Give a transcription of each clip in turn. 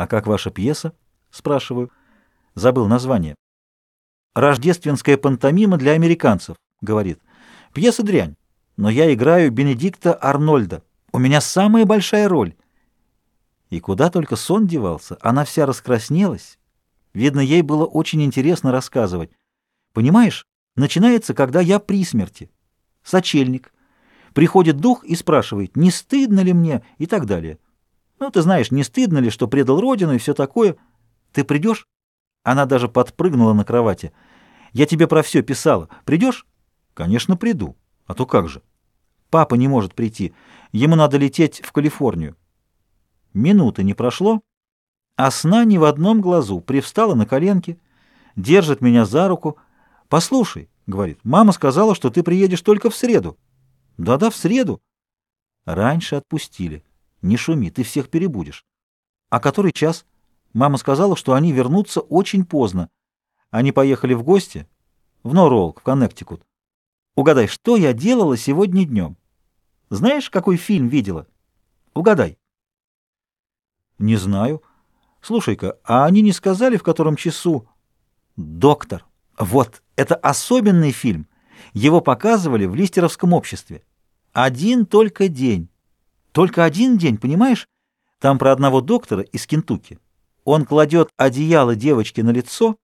«А как ваша пьеса?» — спрашиваю. Забыл название. «Рождественская пантомима для американцев», — говорит. «Пьеса дрянь, но я играю Бенедикта Арнольда. У меня самая большая роль». И куда только сон девался, она вся раскраснелась. Видно, ей было очень интересно рассказывать. Понимаешь, начинается, когда я при смерти. Сочельник. Приходит дух и спрашивает, не стыдно ли мне и так далее. Ну, ты знаешь, не стыдно ли, что предал родину и все такое. Ты придешь? Она даже подпрыгнула на кровати. Я тебе про все писала. Придешь? Конечно, приду. А то как же? Папа не может прийти. Ему надо лететь в Калифорнию. Минуты не прошло, а сна ни в одном глазу. Привстала на коленки, держит меня за руку. «Послушай», — говорит, — «мама сказала, что ты приедешь только в среду». «Да-да, в среду». Раньше отпустили. Не шуми, ты всех перебудешь. А который час? Мама сказала, что они вернутся очень поздно. Они поехали в гости в Норолк, в Коннектикут. Угадай, что я делала сегодня днем? Знаешь, какой фильм видела? Угадай. Не знаю. Слушай-ка, а они не сказали, в котором часу? Доктор. Вот, это особенный фильм. Его показывали в Листеровском обществе. Один только день. Только один день, понимаешь? Там про одного доктора из Кентукки. Он кладет одеяло девочке на лицо,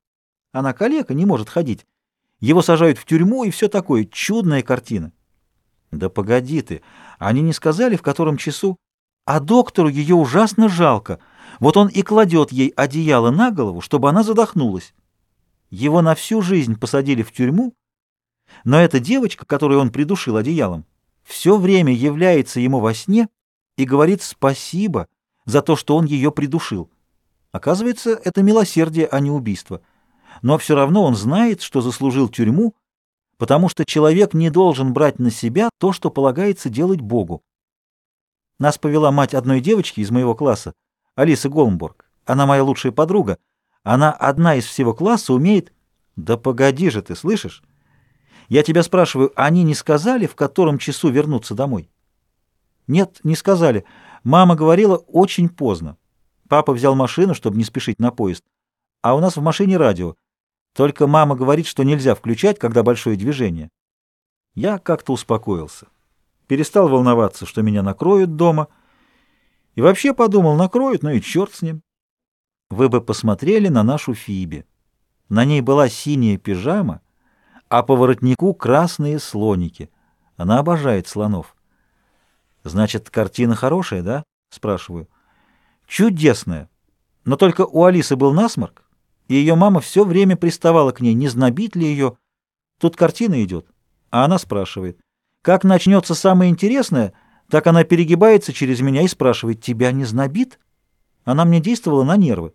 она калека, не может ходить. Его сажают в тюрьму и все такое. Чудная картина. Да погоди ты, они не сказали, в котором часу? А доктору ее ужасно жалко. Вот он и кладет ей одеяло на голову, чтобы она задохнулась. Его на всю жизнь посадили в тюрьму, но эта девочка, которую он придушил одеялом, все время является ему во сне и говорит спасибо за то, что он ее придушил. Оказывается, это милосердие, а не убийство. Но все равно он знает, что заслужил тюрьму, потому что человек не должен брать на себя то, что полагается делать Богу. Нас повела мать одной девочки из моего класса, Алисы Голмбург. Она моя лучшая подруга. Она одна из всего класса умеет... Да погоди же ты, слышишь? Я тебя спрашиваю, они не сказали, в котором часу вернуться домой? Нет, не сказали. Мама говорила очень поздно. Папа взял машину, чтобы не спешить на поезд. А у нас в машине радио. Только мама говорит, что нельзя включать, когда большое движение. Я как-то успокоился. Перестал волноваться, что меня накроют дома. И вообще подумал, накроют, ну и черт с ним. Вы бы посмотрели на нашу Фиби. На ней была синяя пижама, а по воротнику красные слоники. Она обожает слонов. Значит, картина хорошая, да? Спрашиваю. Чудесная. Но только у Алисы был насморк, и ее мама все время приставала к ней, не знобит ли ее. Тут картина идет, а она спрашивает. Как начнется самое интересное, так она перегибается через меня и спрашивает, тебя не знобит? Она мне действовала на нервы.